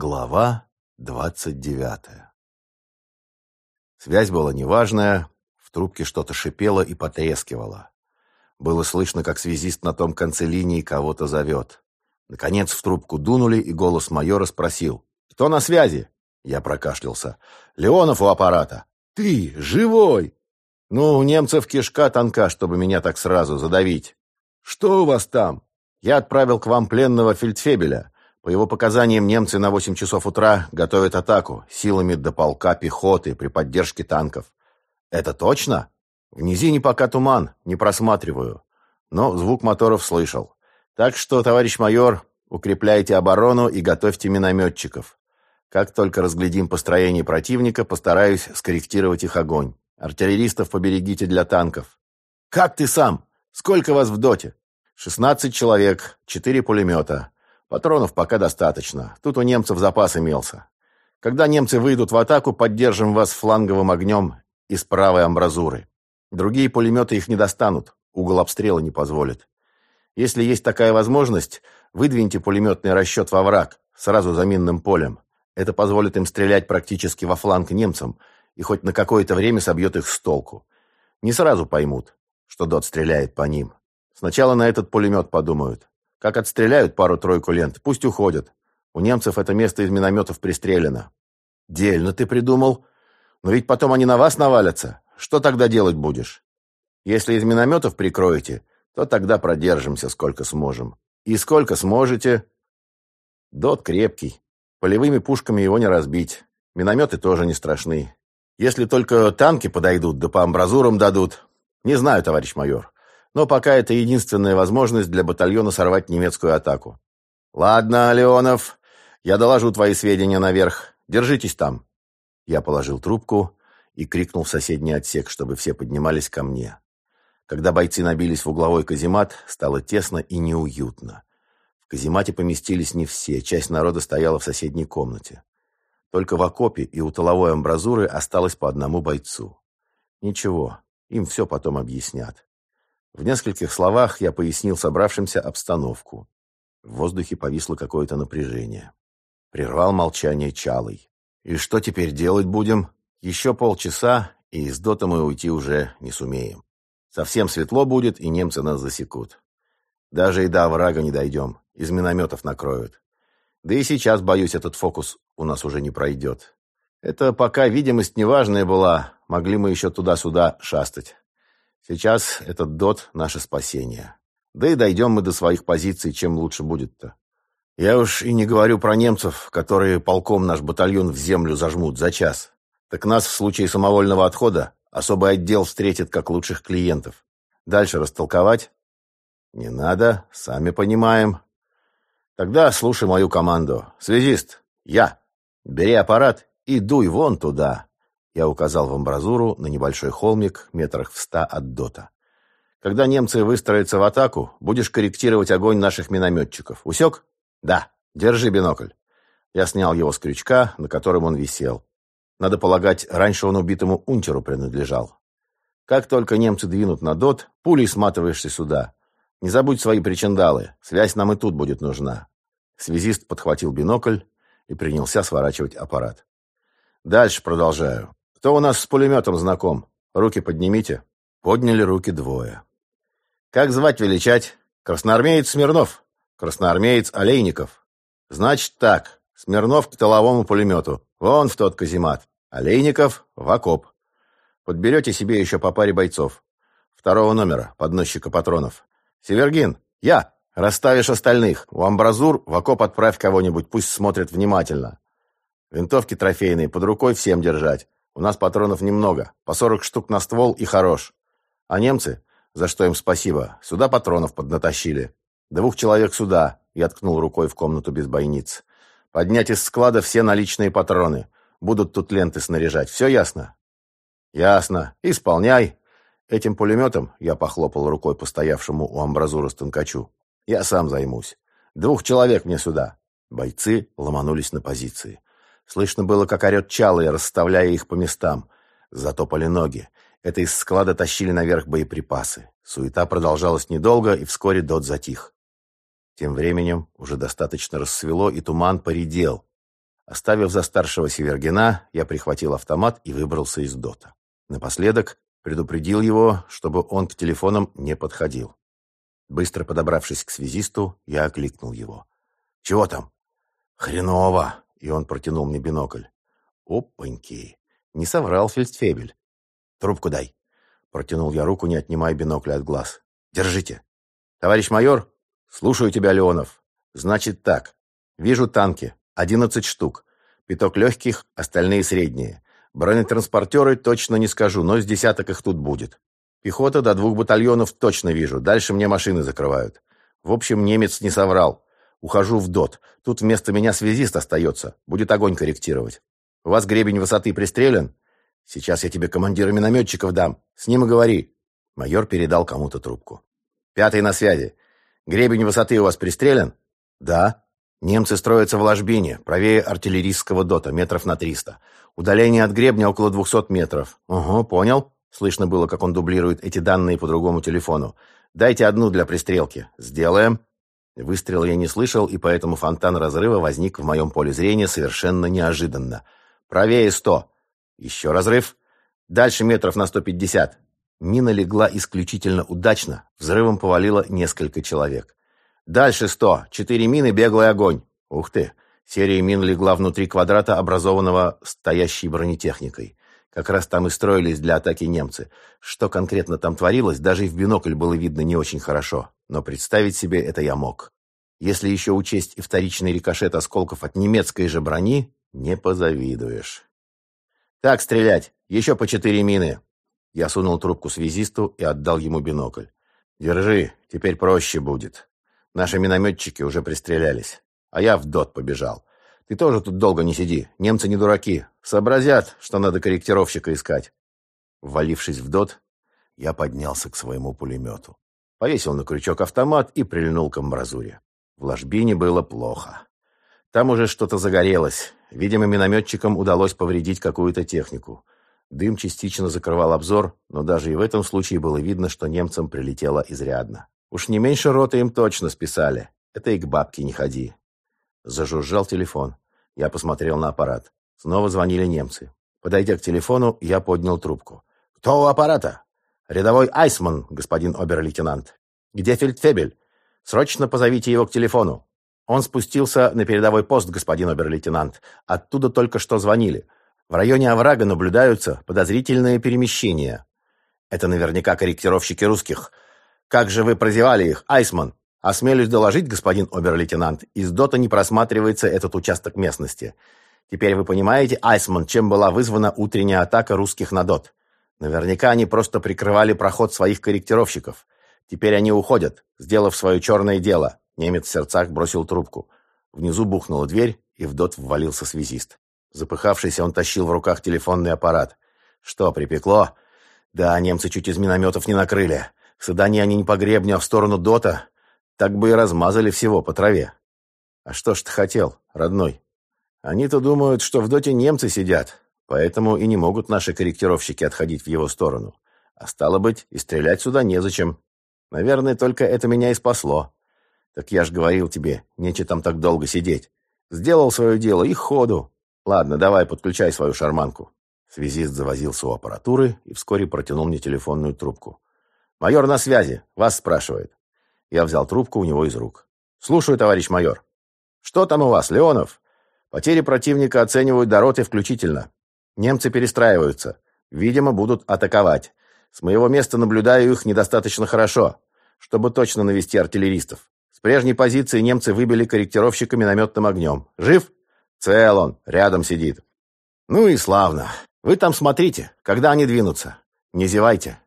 Глава двадцать девятая Связь была неважная, в трубке что-то шипело и потрескивало. Было слышно, как связист на том конце линии кого-то зовет. Наконец в трубку дунули, и голос майора спросил. «Кто на связи?» Я прокашлялся. «Леонов у аппарата». «Ты, живой!» «Ну, у немцев кишка тонка, чтобы меня так сразу задавить». «Что у вас там?» «Я отправил к вам пленного фельдфебеля. По его показаниям, немцы на 8 часов утра готовят атаку силами до полка пехоты при поддержке танков. Это точно? В низине пока туман, не просматриваю. Но звук моторов слышал. Так что, товарищ майор, укрепляйте оборону и готовьте минометчиков. Как только разглядим построение противника, постараюсь скорректировать их огонь. Артиллеристов поберегите для танков. Как ты сам? Сколько вас в доте? 16 человек, 4 пулемета. Патронов пока достаточно. Тут у немцев запас имелся. Когда немцы выйдут в атаку, поддержим вас фланговым огнем из правой амбразуры. Другие пулеметы их не достанут, угол обстрела не позволит. Если есть такая возможность, выдвиньте пулеметный расчет во враг, сразу за минным полем. Это позволит им стрелять практически во фланг немцам и хоть на какое-то время собьет их с толку. Не сразу поймут, что ДОТ стреляет по ним. Сначала на этот пулемет подумают. Как отстреляют пару-тройку лент, пусть уходят. У немцев это место из минометов пристрелено. Дельно ты придумал. Но ведь потом они на вас навалятся. Что тогда делать будешь? Если из минометов прикроете, то тогда продержимся сколько сможем. И сколько сможете? Дот крепкий. Полевыми пушками его не разбить. Минометы тоже не страшны. Если только танки подойдут, да по амбразурам дадут. Не знаю, товарищ майор но пока это единственная возможность для батальона сорвать немецкую атаку. «Ладно, Леонов, я доложу твои сведения наверх. Держитесь там». Я положил трубку и крикнул в соседний отсек, чтобы все поднимались ко мне. Когда бойцы набились в угловой каземат, стало тесно и неуютно. В каземате поместились не все, часть народа стояла в соседней комнате. Только в окопе и у тыловой амбразуры осталось по одному бойцу. Ничего, им все потом объяснят. В нескольких словах я пояснил собравшимся обстановку. В воздухе повисло какое-то напряжение. Прервал молчание Чалый. «И что теперь делать будем? Еще полчаса, и из дота мы уйти уже не сумеем. Совсем светло будет, и немцы нас засекут. Даже и до врага не дойдем, из минометов накроют. Да и сейчас, боюсь, этот фокус у нас уже не пройдет. Это пока видимость неважная была, могли мы еще туда-сюда шастать. Сейчас этот ДОТ — наше спасение. Да и дойдем мы до своих позиций, чем лучше будет-то. Я уж и не говорю про немцев, которые полком наш батальон в землю зажмут за час. Так нас в случае самовольного отхода особый отдел встретит как лучших клиентов. Дальше растолковать? Не надо, сами понимаем. Тогда слушай мою команду. Связист, я. Бери аппарат и дуй вон туда. Я указал в амбразуру на небольшой холмик метрах в ста от дота. Когда немцы выстроятся в атаку, будешь корректировать огонь наших минометчиков. Усек? Да. Держи бинокль. Я снял его с крючка, на котором он висел. Надо полагать, раньше он убитому унтеру принадлежал. Как только немцы двинут на дот, пулей сматываешься сюда. Не забудь свои причиндалы, связь нам и тут будет нужна. Связист подхватил бинокль и принялся сворачивать аппарат. Дальше продолжаю. «Кто у нас с пулеметом знаком? Руки поднимите». Подняли руки двое. «Как звать величать?» «Красноармеец Смирнов». «Красноармеец Олейников». «Значит так. Смирнов к тыловому пулемету. Вон в тот каземат. Олейников в окоп. Подберете себе еще по паре бойцов. Второго номера, подносчика патронов. Севергин, я. Расставишь остальных. У амбразур в окоп отправь кого-нибудь, пусть смотрят внимательно. Винтовки трофейные под рукой всем держать. У нас патронов немного, по сорок штук на ствол и хорош. А немцы, за что им спасибо, сюда патронов поднатащили. Двух человек сюда, я ткнул рукой в комнату без бойниц. Поднять из склада все наличные патроны. Будут тут ленты снаряжать. Все ясно? Ясно. Исполняй. Этим пулеметом, я похлопал рукой по стоявшему у амбразуры станкачу, я сам займусь. Двух человек мне сюда. Бойцы ломанулись на позиции. Слышно было, как орет Чалый, расставляя их по местам. Затопали ноги. Это из склада тащили наверх боеприпасы. Суета продолжалась недолго, и вскоре Дот затих. Тем временем уже достаточно рассвело, и туман поредел. Оставив за старшего Севергина, я прихватил автомат и выбрался из дота. Напоследок предупредил его, чтобы он к телефонам не подходил. Быстро подобравшись к связисту, я окликнул его. «Чего там?» «Хреново!» — и он протянул мне бинокль. «Опаньки!» — не соврал фельдфебель. «Трубку дай!» — протянул я руку, не отнимая бинокля от глаз. «Держите!» «Товарищ майор?» «Слушаю тебя, Леонов. Значит так. Вижу танки. Одиннадцать штук. Пяток легких, остальные средние. Бронетранспортеры точно не скажу, но с десяток их тут будет. Пехота до двух батальонов точно вижу. Дальше мне машины закрывают. В общем, немец не соврал. Ухожу в ДОТ. Тут вместо меня связист остается. Будет огонь корректировать. У вас гребень высоты пристрелен? Сейчас я тебе командира минометчиков дам. С ним и говори. Майор передал кому-то трубку. Пятый на связи. Гребень высоты у вас пристрелен? Да. Немцы строятся в ложбине, правее артиллерийского дота, метров на триста. Удаление от гребня около двухсот метров. Угу, понял. Слышно было, как он дублирует эти данные по другому телефону. Дайте одну для пристрелки. Сделаем. Выстрел я не слышал, и поэтому фонтан разрыва возник в моем поле зрения совершенно неожиданно. Правее сто. Еще разрыв. Дальше метров на сто пятьдесят. Мина легла исключительно удачно. Взрывом повалило несколько человек. Дальше сто. Четыре мины, беглый огонь. Ух ты. Серия мин легла внутри квадрата, образованного стоящей бронетехникой. Как раз там и строились для атаки немцы. Что конкретно там творилось, даже и в бинокль было видно не очень хорошо. Но представить себе это я мог. Если еще учесть и вторичный рикошет осколков от немецкой же брони, не позавидуешь. «Так, стрелять! Еще по четыре мины!» Я сунул трубку связисту и отдал ему бинокль. «Держи, теперь проще будет». Наши минометчики уже пристрелялись. А я в ДОТ побежал. Ты тоже тут долго не сиди. Немцы не дураки. Сообразят, что надо корректировщика искать. Ввалившись в ДОТ, я поднялся к своему пулемету. Повесил на крючок автомат и прильнул к амбразуре. В ложбине было плохо. Там уже что-то загорелось. Видимо, минометчикам удалось повредить какую-то технику. Дым частично закрывал обзор, но даже и в этом случае было видно, что немцам прилетело изрядно. Уж не меньше роты им точно списали. Это и к бабке не ходи. Зажужжал телефон. Я посмотрел на аппарат. Снова звонили немцы. Подойдя к телефону, я поднял трубку. «Кто у аппарата?» «Рядовой Айсман, господин обер-лейтенант». «Где фельдфебель?» «Срочно позовите его к телефону». «Он спустился на передовой пост, господин обер-лейтенант. Оттуда только что звонили. В районе оврага наблюдаются подозрительные перемещения». «Это наверняка корректировщики русских. «Как же вы прозевали их, Айсман?» «Осмелюсь доложить, господин обер-лейтенант, из ДОТа не просматривается этот участок местности. Теперь вы понимаете, Айсман, чем была вызвана утренняя атака русских на ДОТ? Наверняка они просто прикрывали проход своих корректировщиков. Теперь они уходят, сделав свое черное дело». Немец в сердцах бросил трубку. Внизу бухнула дверь, и в ДОТ ввалился связист. Запыхавшийся, он тащил в руках телефонный аппарат. «Что, припекло?» «Да, немцы чуть из минометов не накрыли. Садани они не по гребню, а в сторону Дота, так бы и размазали всего по траве. А что ж ты хотел, родной? Они-то думают, что в Доте немцы сидят, поэтому и не могут наши корректировщики отходить в его сторону. А стало быть, и стрелять сюда незачем. Наверное, только это меня и спасло. Так я ж говорил тебе, нече там так долго сидеть. Сделал свое дело и ходу. Ладно, давай, подключай свою шарманку. Связист завозился у аппаратуры и вскоре протянул мне телефонную трубку. «Майор на связи. Вас спрашивает». Я взял трубку у него из рук. «Слушаю, товарищ майор». «Что там у вас, Леонов?» «Потери противника оценивают до роты включительно. Немцы перестраиваются. Видимо, будут атаковать. С моего места наблюдаю их недостаточно хорошо, чтобы точно навести артиллеристов. С прежней позиции немцы выбили корректировщика минометным огнем. Жив? Цел он, рядом сидит. Ну и славно. Вы там смотрите, когда они двинутся. Не зевайте.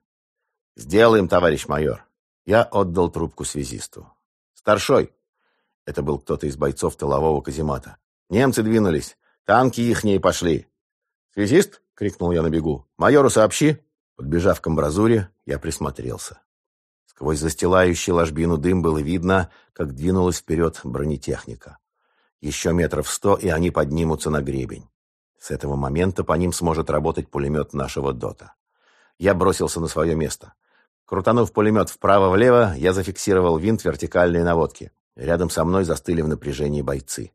«Сделаем, товарищ майор». Я отдал трубку связисту. «Старшой». Это был кто-то из бойцов тылового каземата. «Немцы двинулись. Танки ихние пошли». «Связист?» — крикнул я на бегу. «Майору сообщи». Подбежав к амбразуре, я присмотрелся. Сквозь застилающий ложбину дым было видно, как двинулась вперед бронетехника. Еще метров сто, и они поднимутся на гребень. С этого момента по ним сможет работать пулемет нашего ДОТа. Я бросился на свое место. Крутанув пулемет вправо-влево, я зафиксировал винт вертикальной наводки. Рядом со мной застыли в напряжении бойцы.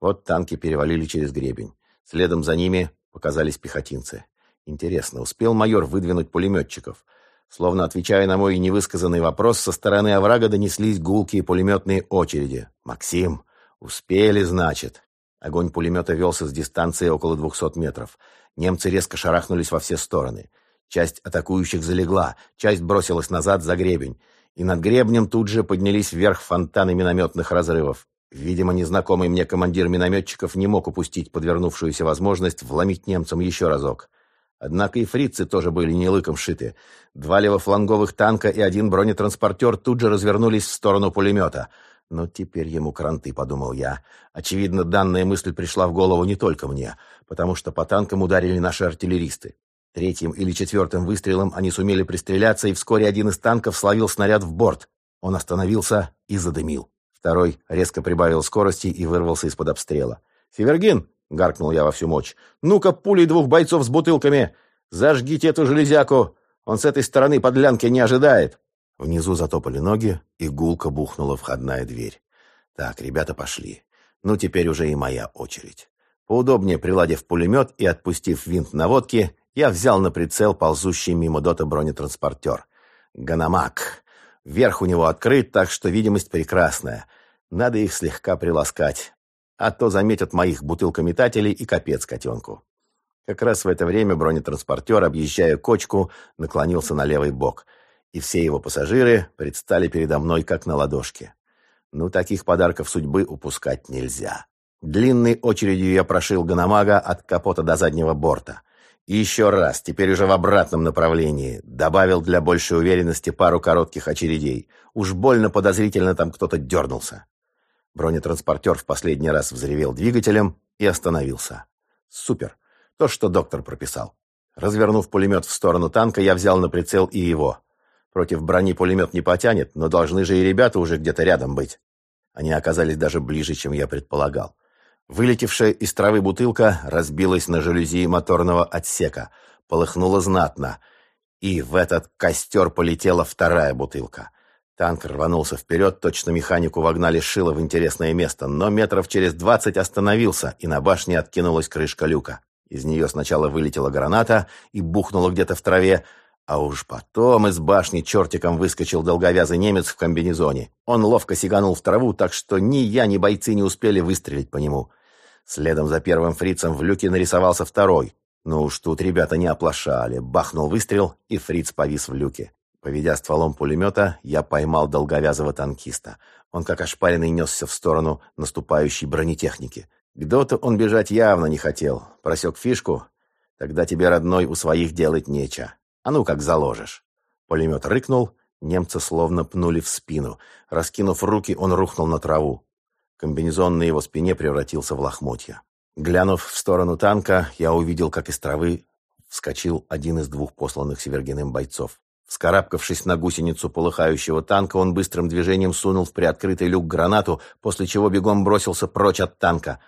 Вот танки перевалили через гребень. Следом за ними показались пехотинцы. Интересно, успел майор выдвинуть пулеметчиков? Словно отвечая на мой невысказанный вопрос, со стороны оврага донеслись гулкие пулеметные очереди. «Максим, успели, значит?» Огонь пулемета велся с дистанции около двухсот метров. Немцы резко шарахнулись во все стороны. Часть атакующих залегла, часть бросилась назад за гребень. И над гребнем тут же поднялись вверх фонтаны минометных разрывов. Видимо, незнакомый мне командир минометчиков не мог упустить подвернувшуюся возможность вломить немцам еще разок. Однако и фрицы тоже были не лыком шиты. Два левофланговых танка и один бронетранспортер тут же развернулись в сторону пулемета. «Но теперь ему кранты», — подумал я. Очевидно, данная мысль пришла в голову не только мне, потому что по танкам ударили наши артиллеристы. Третьим или четвертым выстрелом они сумели пристреляться, и вскоре один из танков словил снаряд в борт. Он остановился и задымил. Второй резко прибавил скорости и вырвался из-под обстрела. «Севергин!» — гаркнул я во всю мощь. «Ну-ка, пулей двух бойцов с бутылками! Зажгите эту железяку! Он с этой стороны подлянки не ожидает!» Внизу затопали ноги, и гулко бухнула входная дверь. «Так, ребята пошли. Ну, теперь уже и моя очередь». Поудобнее приладив пулемет и отпустив винт наводки, я взял на прицел ползущий мимо дота бронетранспортер. «Ганомаг!» Верх у него открыт, так что видимость прекрасная. Надо их слегка приласкать а то заметят моих бутылкометателей и капец котенку. Как раз в это время бронетранспортер, объезжая кочку, наклонился на левый бок, и все его пассажиры предстали передо мной как на ладошке. Ну, таких подарков судьбы упускать нельзя. Длинной очередью я прошил Ганамага от капота до заднего борта. Еще раз, теперь уже в обратном направлении, добавил для большей уверенности пару коротких очередей. Уж больно подозрительно там кто-то дернулся. Бронетранспортер в последний раз взревел двигателем и остановился. Супер. То, что доктор прописал. Развернув пулемет в сторону танка, я взял на прицел и его. Против брони пулемет не потянет, но должны же и ребята уже где-то рядом быть. Они оказались даже ближе, чем я предполагал. Вылетевшая из травы бутылка разбилась на жалюзи моторного отсека, полыхнула знатно, и в этот костер полетела вторая бутылка. Танк рванулся вперед, точно механику вогнали шило в интересное место, но метров через двадцать остановился, и на башне откинулась крышка люка. Из нее сначала вылетела граната и бухнула где-то в траве, а уж потом из башни чертиком выскочил долговязый немец в комбинезоне. Он ловко сиганул в траву, так что ни я, ни бойцы не успели выстрелить по нему. Следом за первым фрицем в люке нарисовался второй. Ну уж тут ребята не оплошали. Бахнул выстрел, и фриц повис в люке. Поведя стволом пулемета, я поймал долговязого танкиста. Он как ошпаренный несся в сторону наступающей бронетехники. Где-то он бежать явно не хотел. Просек фишку? Тогда тебе, родной, у своих делать нечего. А ну как заложишь. Пулемет рыкнул, немца словно пнули в спину. Раскинув руки, он рухнул на траву. Комбинезон на его спине превратился в лохмотья. Глянув в сторону танка, я увидел, как из травы вскочил один из двух посланных Севергиным бойцов. Вскарабкавшись на гусеницу полыхающего танка, он быстрым движением сунул в приоткрытый люк гранату, после чего бегом бросился прочь от танка.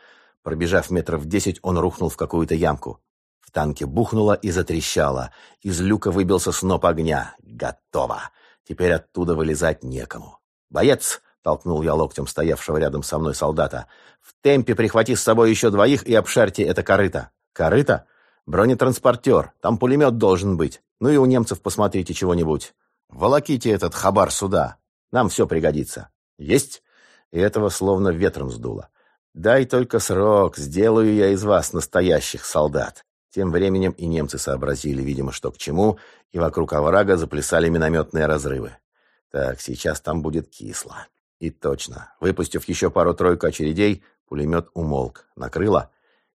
Пробежав метров десять, он рухнул в какую-то ямку. В танке бухнуло и затрещало. Из люка выбился сноп огня. Готово. Теперь оттуда вылезать некому. «Боец!» — толкнул я локтем стоявшего рядом со мной солдата. «В темпе прихвати с собой еще двоих и обшарьте это корыто». «Корыто?» Бронетранспортер, там пулемет должен быть. Ну и у немцев посмотрите чего-нибудь. Волоките этот хабар сюда. Нам все пригодится. Есть? И этого словно ветром сдуло. Дай только срок, сделаю я из вас настоящих солдат. Тем временем и немцы сообразили, видимо, что к чему, и вокруг оврага заплясали минометные разрывы. Так, сейчас там будет кисло. И точно. Выпустив еще пару-тройку очередей, пулемет умолк. Накрыло?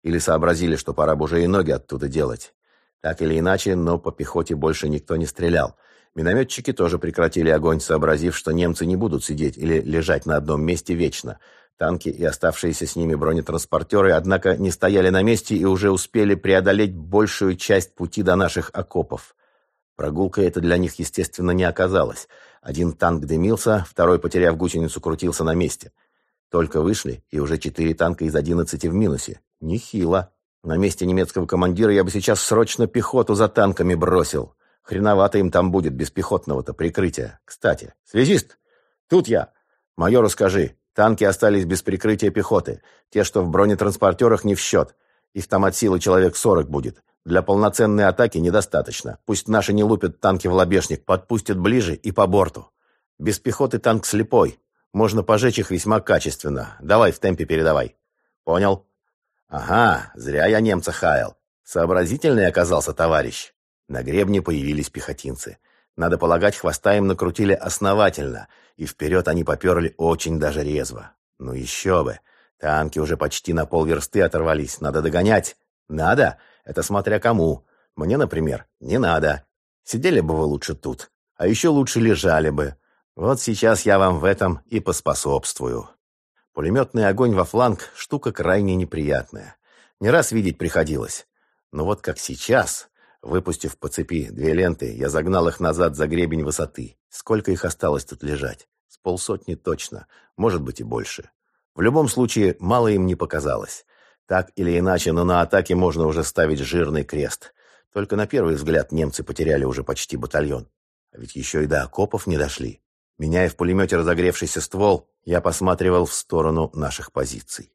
Или сообразили, что пора бы уже и ноги оттуда делать. Так или иначе, но по пехоте больше никто не стрелял. Минометчики тоже прекратили огонь, сообразив, что немцы не будут сидеть или лежать на одном месте вечно. Танки и оставшиеся с ними бронетранспортеры, однако, не стояли на месте и уже успели преодолеть большую часть пути до наших окопов. Прогулка эта для них, естественно, не оказалась. Один танк дымился, второй, потеряв гусеницу, крутился на месте. Только вышли, и уже четыре танка из одиннадцати в минусе. Нехило. На месте немецкого командира я бы сейчас срочно пехоту за танками бросил. Хреновато им там будет без пехотного-то прикрытия. Кстати, связист, тут я. Майору скажи, Танки остались без прикрытия пехоты. Те, что в бронетранспортерах, не в счет. Их там от силы человек 40 будет. Для полноценной атаки недостаточно. Пусть наши не лупят танки в лобешник, подпустят ближе и по борту. Без пехоты танк слепой. Можно пожечь их весьма качественно. Давай в темпе передавай. Понял? Ага, зря я немца хаял. Сообразительный оказался товарищ. На гребне появились пехотинцы. Надо полагать, хвоста им накрутили основательно, и вперед они поперли очень даже резво. Ну еще бы. Танки уже почти на полверсты оторвались. Надо догонять. Надо? Это смотря кому. Мне, например, не надо. Сидели бы вы лучше тут. А еще лучше лежали бы. Вот сейчас я вам в этом и поспособствую. Пулеметный огонь во фланг – штука крайне неприятная. Не раз видеть приходилось. Но вот как сейчас, выпустив по цепи две ленты, я загнал их назад за гребень высоты. Сколько их осталось тут лежать? С полсотни точно, может быть и больше. В любом случае, мало им не показалось. Так или иначе, но на атаке можно уже ставить жирный крест. Только на первый взгляд немцы потеряли уже почти батальон. А ведь еще и до окопов не дошли. Меняя в пулемете разогревшийся ствол, я посматривал в сторону наших позиций.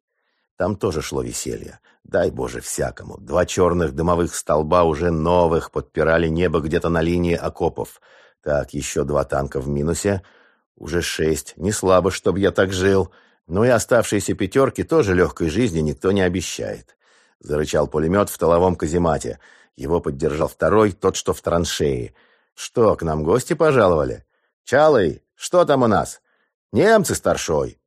Там тоже шло веселье. Дай Боже всякому. Два черных дымовых столба уже новых подпирали небо где-то на линии окопов. Так, еще два танка в минусе. Уже шесть. Не слабо, чтоб я так жил. Но и оставшиеся пятерки тоже легкой жизни никто не обещает. Зарычал пулемет в толовом каземате. Его поддержал второй, тот, что в траншеи. «Что, к нам гости пожаловали?» «Чалый, что там у нас? Немцы старшой.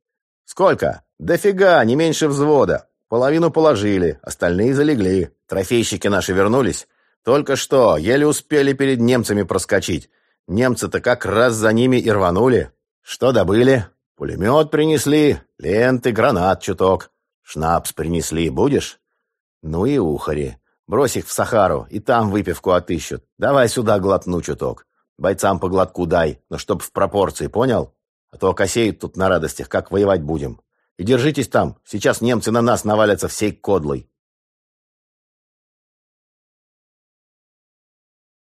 Сколько? Дофига, не меньше взвода. Половину положили, остальные залегли. Трофейщики наши вернулись. Только что, еле успели перед немцами проскочить. Немцы-то как раз за ними и рванули. Что добыли? Пулемет принесли, ленты, гранат чуток. Шнапс принесли, будешь? Ну и ухари. Брось их в Сахару, и там выпивку отыщут. Давай сюда глотну чуток. Бойцам по глотку дай, но чтоб в пропорции, понял? А то косеют тут на радостях, как воевать будем. И держитесь там, сейчас немцы на нас навалятся всей кодлой.